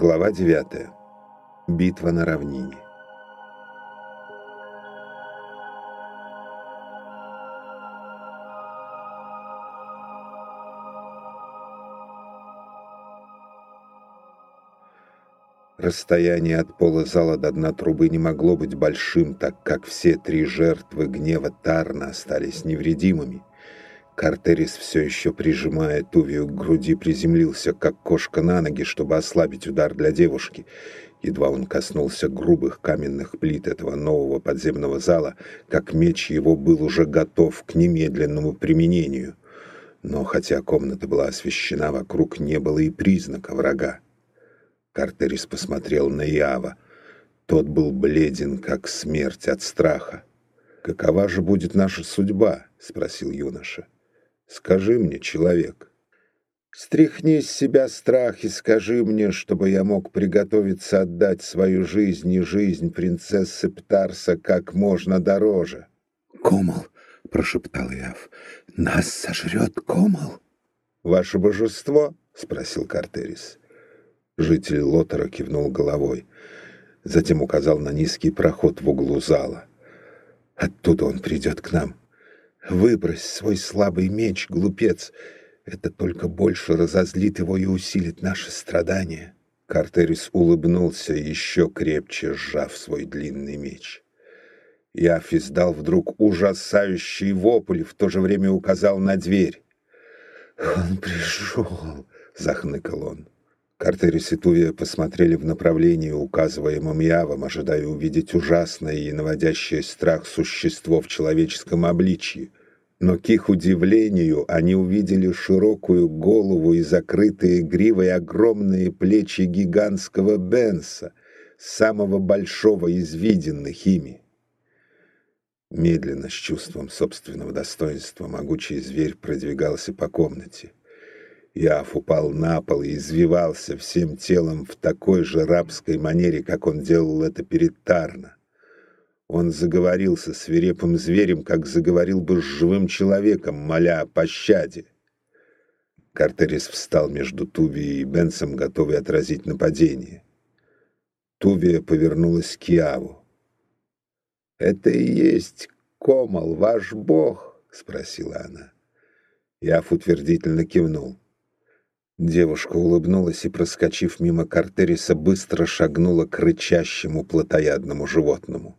Глава 9. Битва на равнине. Расстояние от пола зала до дна трубы не могло быть большим, так как все три жертвы гнева Тарна остались невредимыми. Картерис, все еще прижимая Тувию к груди, приземлился, как кошка на ноги, чтобы ослабить удар для девушки. Едва он коснулся грубых каменных плит этого нового подземного зала, как меч его был уже готов к немедленному применению. Но хотя комната была освещена, вокруг не было и признака врага. Картерис посмотрел на Иава. Тот был бледен, как смерть от страха. «Какова же будет наша судьба?» — спросил юноша. Скажи мне, человек, стряхни с себя страх и скажи мне, чтобы я мог приготовиться отдать свою жизнь и жизнь принцессы Птарса как можно дороже. «Комал!» — прошептал Яв. «Нас сожрет Комал!» «Ваше божество?» — спросил Картерис. Житель Лотера кивнул головой. Затем указал на низкий проход в углу зала. «Оттуда он придет к нам. Выбрось свой слабый меч, глупец. Это только больше разозлит его и усилит наши страдания. Картерис улыбнулся, еще крепче сжав свой длинный меч. Яф издал вдруг ужасающий вопль, в то же время указал на дверь. «Он пришел!» — захныкал он. Картерис и Тувия посмотрели в направлении, указываемом Явом, ожидая увидеть ужасное и наводящее страх существо в человеческом обличье. Но к их удивлению они увидели широкую голову и закрытые гривой огромные плечи гигантского Бенса, самого большого из виденных ими. Медленно, с чувством собственного достоинства, могучий зверь продвигался по комнате. Яф упал на пол и извивался всем телом в такой же рабской манере, как он делал это перед Тарна. Он заговорил со свирепым зверем, как заговорил бы с живым человеком, моля о пощаде. Картерис встал между Тувией и Бенсом, готовый отразить нападение. Тувия повернулась к Яву. «Это и есть Комал, ваш бог?» — спросила она. Яв утвердительно кивнул. Девушка улыбнулась и, проскочив мимо Картериса, быстро шагнула к рычащему плотоядному животному.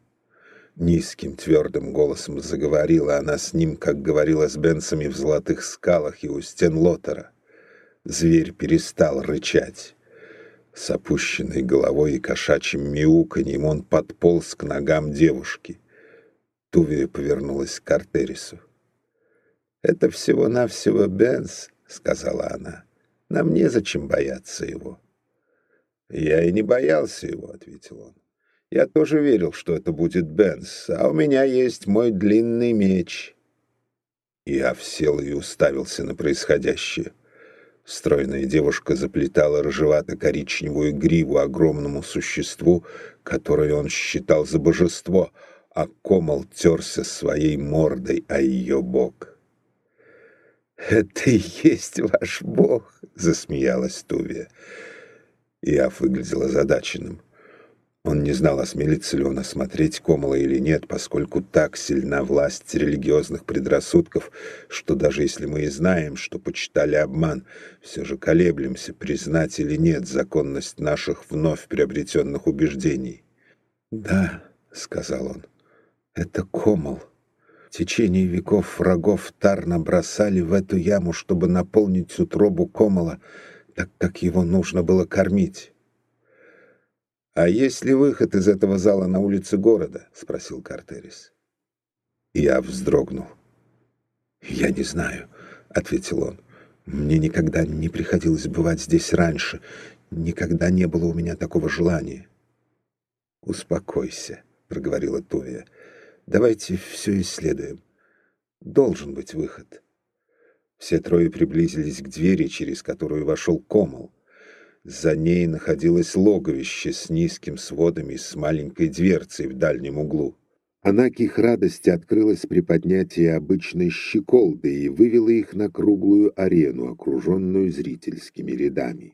Низким твердым голосом заговорила она с ним, как говорила с Бенсами в золотых скалах и у стен Лотера. Зверь перестал рычать. С опущенной головой и кошачьим мяуканьем он подполз к ногам девушки. Тувия повернулась к Картерису. «Это всего-навсего Бенс», — сказала она. Нам незачем бояться его. Я и не боялся его, ответил он. Я тоже верил, что это будет Бенс, а у меня есть мой длинный меч. Я сел и уставился на происходящее. Стройная девушка заплетала рыжевато-коричневую гриву огромному существу, которое он считал за божество, а Комал терся своей мордой о ее бок. «Это и есть ваш бог!» — засмеялась Тувия. Иав выглядел озадаченным. Он не знал, осмелится ли он осмотреть Комала или нет, поскольку так сильна власть религиозных предрассудков, что даже если мы и знаем, что почитали обман, все же колеблемся, признать или нет законность наших вновь приобретенных убеждений. «Да», — сказал он, — «это Комал» течение веков врагов Тарна бросали в эту яму, чтобы наполнить утробу Комала, так как его нужно было кормить. «А есть ли выход из этого зала на улице города?» — спросил Картерис. Я вздрогнул. «Я не знаю», — ответил он. «Мне никогда не приходилось бывать здесь раньше. Никогда не было у меня такого желания». «Успокойся», — проговорила Тувия. Давайте все исследуем. Должен быть выход. Все трое приблизились к двери, через которую вошел Комал. За ней находилось логовище с низким сводом и с маленькой дверцей в дальнем углу. Она к их радости открылась при поднятии обычной щеколды и вывела их на круглую арену, окруженную зрительскими рядами.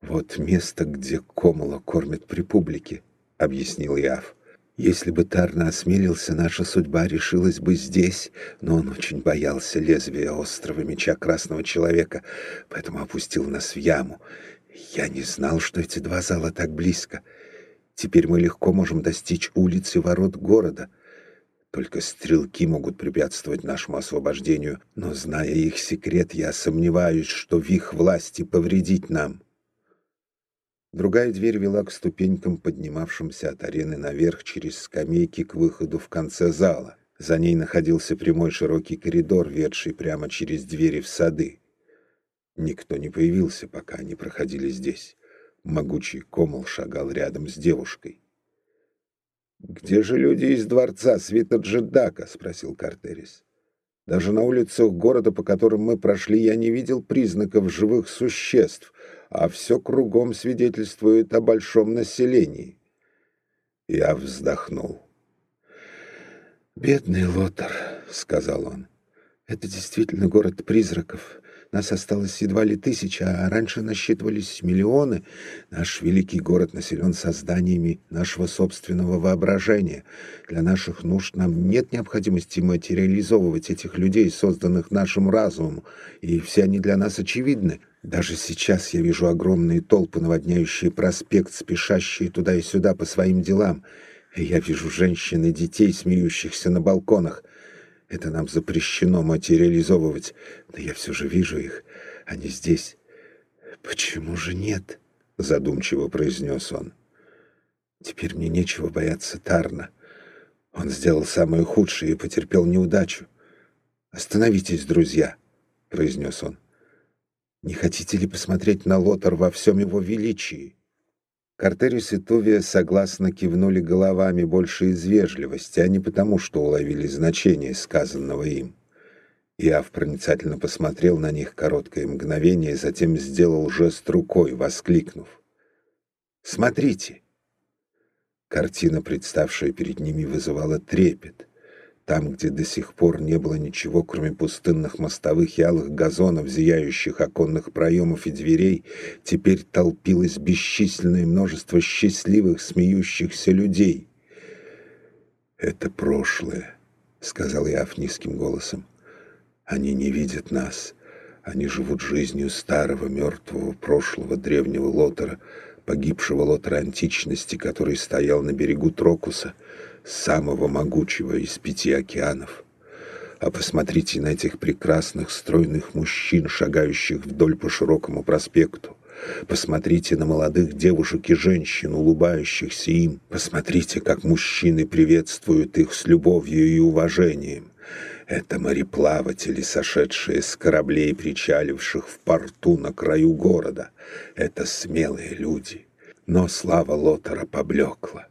«Вот место, где Комола кормят при публике», — объяснил Яв. «Если бы Тарна осмелился, наша судьба решилась бы здесь, но он очень боялся лезвия острого меча Красного Человека, поэтому опустил нас в яму. Я не знал, что эти два зала так близко. Теперь мы легко можем достичь улицы ворот города». Только стрелки могут препятствовать нашему освобождению, но, зная их секрет, я сомневаюсь, что в их власти повредить нам. Другая дверь вела к ступенькам, поднимавшимся от арены наверх через скамейки к выходу в конце зала. За ней находился прямой широкий коридор, ведший прямо через двери в сады. Никто не появился, пока они проходили здесь. Могучий комол шагал рядом с девушкой. «Где же люди из дворца свита Джедака?» — спросил Картерис. «Даже на улицах города, по которым мы прошли, я не видел признаков живых существ, а все кругом свидетельствует о большом населении». Я вздохнул. «Бедный Лотар», — сказал он, — «это действительно город призраков». Нас осталось едва ли тысяча, а раньше насчитывались миллионы. Наш великий город населен созданиями нашего собственного воображения. Для наших нужд нам нет необходимости материализовывать этих людей, созданных нашим разумом, и все они для нас очевидны. Даже сейчас я вижу огромные толпы, наводняющие проспект, спешащие туда и сюда по своим делам. И я вижу женщин и детей, смеющихся на балконах. Это нам запрещено материализовывать, но я все же вижу их. Они здесь. Почему же нет? Задумчиво произнес он. Теперь мне нечего бояться Тарна. Он сделал самое худшее и потерпел неудачу. «Остановитесь, друзья», — произнес он. «Не хотите ли посмотреть на Лотар во всем его величии?» Картерис и Тувия согласно кивнули головами больше из вежливости, а не потому, что уловили значение сказанного им. Иав проницательно посмотрел на них короткое мгновение, затем сделал жест рукой, воскликнув. «Смотрите!» Картина, представшая перед ними, вызывала трепет. Там, где до сих пор не было ничего, кроме пустынных мостовых и алых газонов, зияющих оконных проемов и дверей, теперь толпилось бесчисленное множество счастливых, смеющихся людей. «Это прошлое», — сказал Иав низким голосом. «Они не видят нас. Они живут жизнью старого, мертвого, прошлого, древнего Лотера, погибшего Лотера античности, который стоял на берегу Трокуса» самого могучего из пяти океанов. А посмотрите на этих прекрасных стройных мужчин, шагающих вдоль по широкому проспекту. Посмотрите на молодых девушек и женщин, улыбающихся им. Посмотрите, как мужчины приветствуют их с любовью и уважением. Это мореплаватели, сошедшие с кораблей, причаливших в порту на краю города. Это смелые люди. Но слава Лотера поблекла.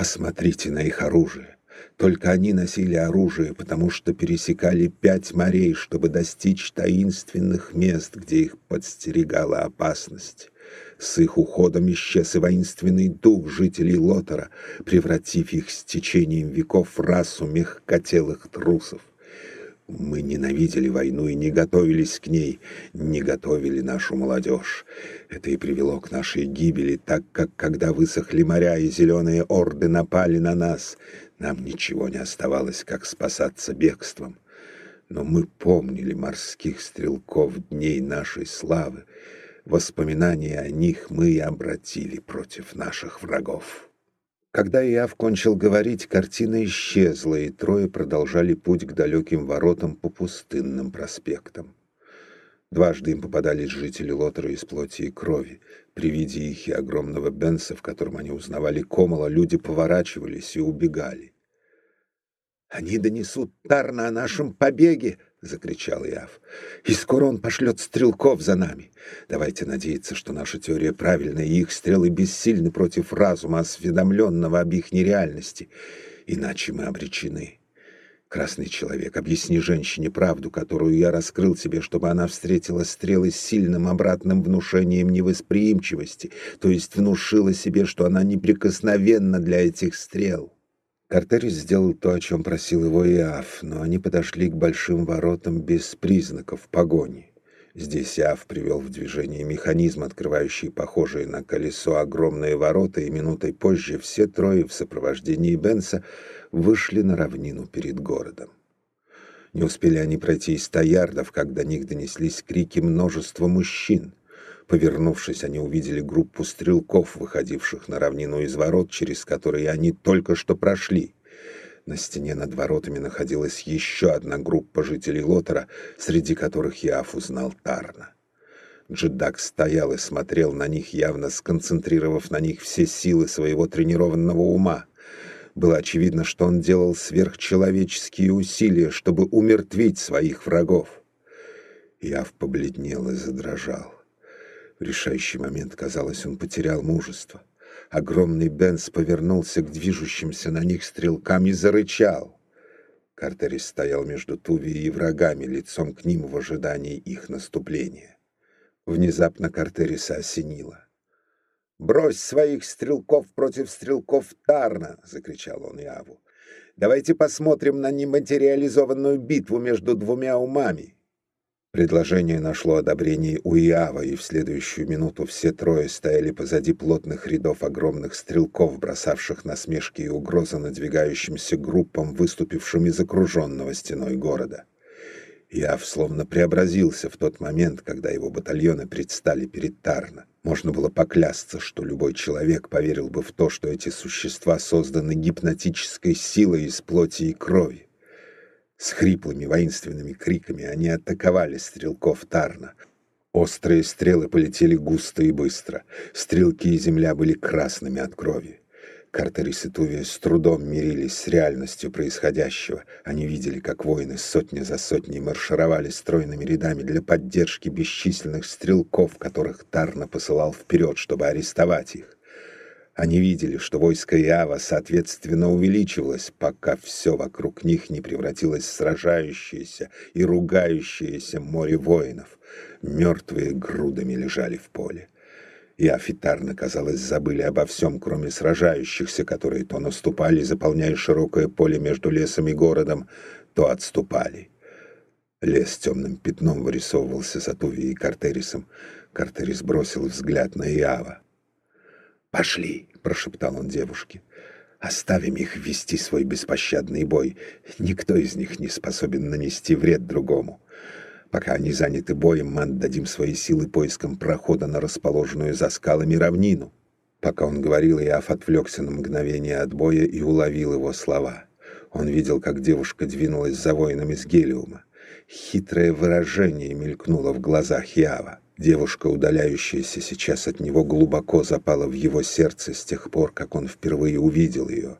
Посмотрите на их оружие. Только они носили оружие, потому что пересекали пять морей, чтобы достичь таинственных мест, где их подстерегала опасность. С их уходом исчез и воинственный дух жителей Лотера, превратив их с течением веков в расу мягкотелых трусов. Мы ненавидели войну и не готовились к ней, не готовили нашу молодежь. Это и привело к нашей гибели, так как, когда высохли моря и зеленые орды напали на нас, нам ничего не оставалось, как спасаться бегством. Но мы помнили морских стрелков дней нашей славы. Воспоминания о них мы и обратили против наших врагов. Когда Иав кончил говорить, картина исчезла, и трое продолжали путь к далеким воротам по пустынным проспектам. Дважды им попадались жители Лотера из плоти и крови. При виде их и огромного Бенса, в котором они узнавали Комала, люди поворачивались и убегали. «Они донесут Тарна о нашем побеге!» — закричал Иав. «И скоро он пошлет стрелков за нами. Давайте надеяться, что наша теория правильная, и их стрелы бессильны против разума, осведомленного об их нереальности. Иначе мы обречены. Красный человек, объясни женщине правду, которую я раскрыл тебе, чтобы она встретила стрелы с сильным обратным внушением невосприимчивости, то есть внушила себе, что она неприкосновенна для этих стрел». Картерис сделал то, о чем просил его Иaf, но они подошли к большим воротам без признаков погони. Здесь Яв привел в движение механизм, открывающий похожие на колесо огромные ворота, и минутой позже все трое в сопровождении Бенса вышли на равнину перед городом. Не успели они пройти и ста ярдов, как до них донеслись крики множества мужчин. Повернувшись, они увидели группу стрелков, выходивших на равнину из ворот, через которые они только что прошли. На стене над воротами находилась еще одна группа жителей Лотера, среди которых Яф узнал Тарна. Джедак стоял и смотрел на них, явно сконцентрировав на них все силы своего тренированного ума. Было очевидно, что он делал сверхчеловеческие усилия, чтобы умертвить своих врагов. Яв побледнел и задрожал. В решающий момент, казалось, он потерял мужество. Огромный Бенс повернулся к движущимся на них стрелкам и зарычал. Картерис стоял между Туви и врагами, лицом к ним в ожидании их наступления. Внезапно Картериса осенило. «Брось своих стрелков против стрелков Тарна!» — закричал он Яву. «Давайте посмотрим на нематериализованную битву между двумя умами!» Предложение нашло одобрение у Иава, и в следующую минуту все трое стояли позади плотных рядов огромных стрелков, бросавших насмешки и угрозы надвигающимся группам, выступившим из окруженного стеной города. Иав словно преобразился в тот момент, когда его батальоны предстали перед Тарна. Можно было поклясться, что любой человек поверил бы в то, что эти существа созданы гипнотической силой из плоти и крови. С хриплыми воинственными криками они атаковали стрелков Тарна. Острые стрелы полетели густо и быстро. Стрелки и земля были красными от крови. Картерис и Тувия с трудом мирились с реальностью происходящего. Они видели, как воины сотня за сотней маршировали стройными рядами для поддержки бесчисленных стрелков, которых Тарна посылал вперед, чтобы арестовать их. Они видели, что войско Иава, соответственно, увеличивалось, пока все вокруг них не превратилось в сражающееся и ругающееся море воинов. Мертвые грудами лежали в поле. И офитарно, казалось, забыли обо всем, кроме сражающихся, которые то наступали, заполняя широкое поле между лесом и городом, то отступали. Лес темным пятном вырисовывался за Туви и Картерисом. Картерис бросил взгляд на Иава. «Пошли!» — прошептал он девушке. «Оставим их вести свой беспощадный бой. Никто из них не способен нанести вред другому. Пока они заняты боем, мы отдадим свои силы поискам прохода на расположенную за скалами равнину». Пока он говорил, Иоф отвлекся на мгновение от боя и уловил его слова. Он видел, как девушка двинулась за воином из Гелиума. Хитрое выражение мелькнуло в глазах Ява. Девушка, удаляющаяся сейчас от него, глубоко запала в его сердце с тех пор, как он впервые увидел ее.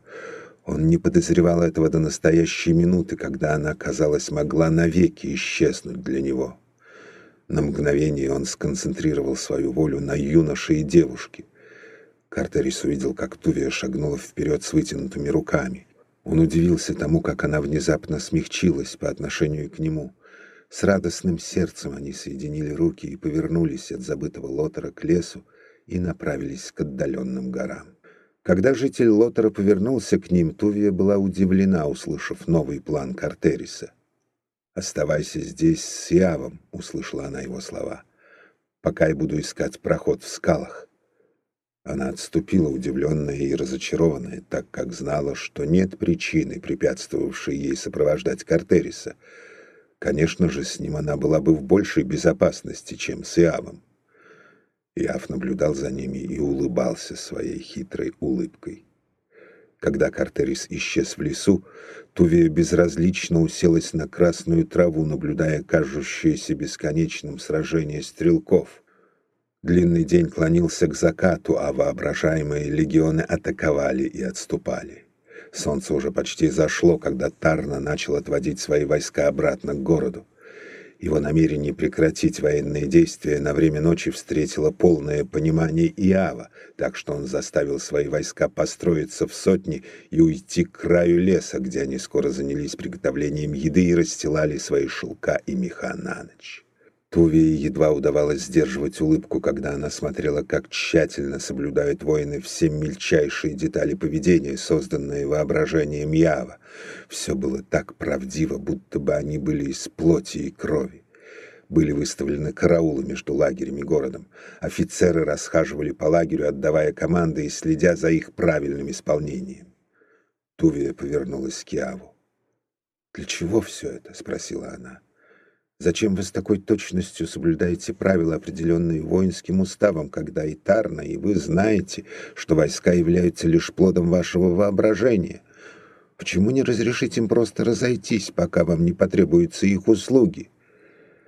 Он не подозревал этого до настоящей минуты, когда она, казалось, могла навеки исчезнуть для него. На мгновение он сконцентрировал свою волю на юноше и девушке. Картерис увидел, как Тувия шагнула вперед с вытянутыми руками. Он удивился тому, как она внезапно смягчилась по отношению к нему — с радостным сердцем они соединили руки и повернулись от забытого Лотера к лесу и направились к отдаленным горам. Когда житель Лотера повернулся к ним, Тувия была удивлена, услышав новый план Картериса. «Оставайся здесь с Явом», — услышала она его слова, — «пока я буду искать проход в скалах». Она отступила, удивленная и разочарованная, так как знала, что нет причины, препятствовавшей ей сопровождать Картериса — Конечно же, с ним она была бы в большей безопасности, чем с Иавом. Иав наблюдал за ними и улыбался своей хитрой улыбкой. Когда Картерис исчез в лесу, Тувия безразлично уселась на красную траву, наблюдая кажущееся бесконечным сражение стрелков. Длинный день клонился к закату, а воображаемые легионы атаковали и отступали. Солнце уже почти зашло, когда Тарна начал отводить свои войска обратно к городу. Его намерение прекратить военные действия на время ночи встретило полное понимание Иава, так что он заставил свои войска построиться в сотни и уйти к краю леса, где они скоро занялись приготовлением еды и расстилали свои шелка и меха на ночь. Тувии едва удавалось сдерживать улыбку, когда она смотрела, как тщательно соблюдают воины все мельчайшие детали поведения, созданные воображением Ява. Все было так правдиво, будто бы они были из плоти и крови. Были выставлены караулы между лагерем и городом. Офицеры расхаживали по лагерю, отдавая команды и следя за их правильным исполнением. Тувия повернулась к Яву. «Для чего все это?» — спросила она. «Зачем вы с такой точностью соблюдаете правила, определенные воинским уставом, когда и Тарна, и вы знаете, что войска являются лишь плодом вашего воображения? Почему не разрешить им просто разойтись, пока вам не потребуются их услуги?»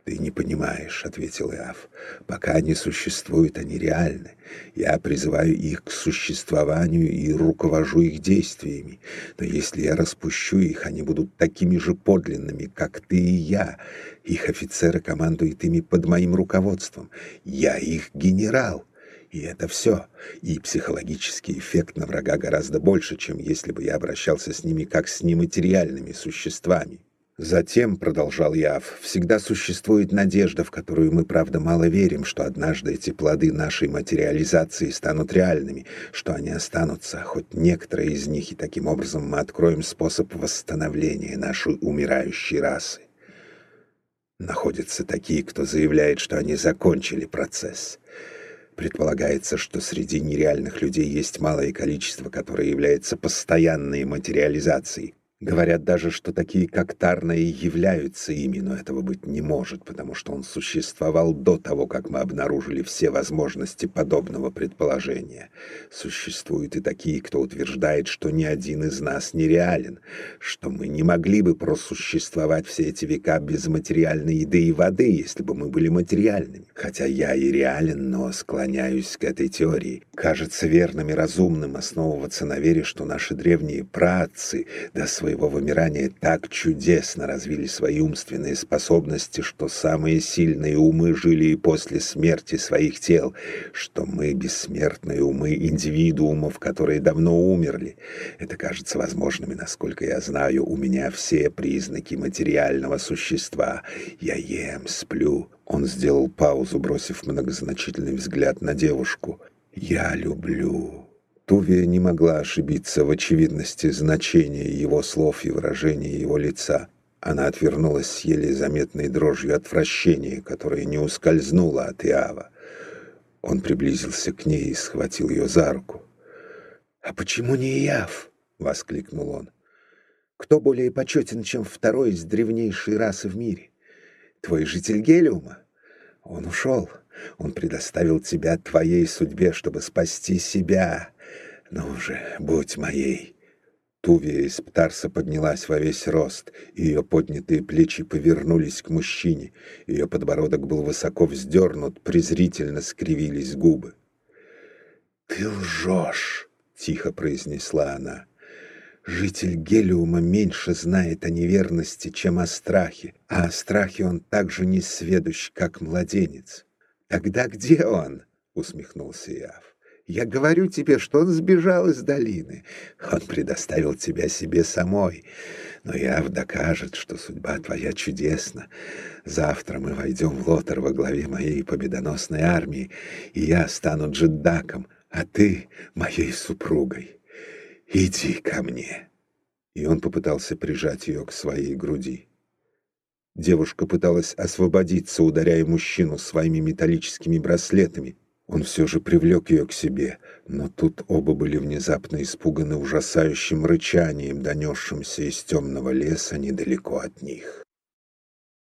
«Ты не понимаешь», — ответил Иав. «Пока они существуют, они реальны. Я призываю их к существованию и руковожу их действиями. Но если я распущу их, они будут такими же подлинными, как ты и я. Их офицеры командуют ими под моим руководством. Я их генерал». И это все. И психологический эффект на врага гораздо больше, чем если бы я обращался с ними как с нематериальными существами. Затем, продолжал Яв, всегда существует надежда, в которую мы, правда, мало верим, что однажды эти плоды нашей материализации станут реальными, что они останутся, хоть некоторые из них, и таким образом мы откроем способ восстановления нашей умирающей расы. Находятся такие, кто заявляет, что они закончили процесс. Предполагается, что среди нереальных людей есть малое количество, которое является постоянной материализацией, Говорят даже, что такие, как Тарна, и являются ими, но этого быть не может, потому что он существовал до того, как мы обнаружили все возможности подобного предположения. Существуют и такие, кто утверждает, что ни один из нас не реален, что мы не могли бы просуществовать все эти века без материальной еды и воды, если бы мы были материальными. Хотя я и реален, но склоняюсь к этой теории. Кажется верным и разумным основываться на вере, что наши древние праотцы до своего своего вымирания так чудесно развили свои умственные способности, что самые сильные умы жили и после смерти своих тел, что мы бессмертные умы индивидуумов, которые давно умерли. Это кажется возможным, и, насколько я знаю, у меня все признаки материального существа. Я ем, сплю. Он сделал паузу, бросив многозначительный взгляд на девушку. «Я люблю». Тувия не могла ошибиться в очевидности значения его слов и выражения его лица. Она отвернулась с еле заметной дрожью отвращения, которая не ускользнула от Иава. Он приблизился к ней и схватил ее за руку. «А почему не Иав?» — воскликнул он. «Кто более почетен, чем второй из древнейшей расы в мире? Твой житель Гелиума? Он ушел. Он предоставил тебя твоей судьбе, чтобы спасти себя. Ну же, будь моей. Тувия из Птарса поднялась во весь рост, ее поднятые плечи повернулись к мужчине, ее подбородок был высоко вздернут, презрительно скривились губы. «Ты лжешь!» — тихо произнесла она. Житель Гелиума меньше знает о неверности, чем о страхе, а о страхе он так же не сведущ, как младенец. «Тогда где он?» — усмехнулся Яв. «Я говорю тебе, что он сбежал из долины. Он предоставил тебя себе самой. Но Яв докажет, что судьба твоя чудесна. Завтра мы войдем в Лотер во главе моей победоносной армии, и я стану джеддаком, а ты — моей супругой. Иди ко мне». И он попытался прижать ее к своей груди. Девушка пыталась освободиться, ударяя мужчину своими металлическими браслетами. Он все же привлек ее к себе, но тут оба были внезапно испуганы ужасающим рычанием, донесшимся из темного леса недалеко от них.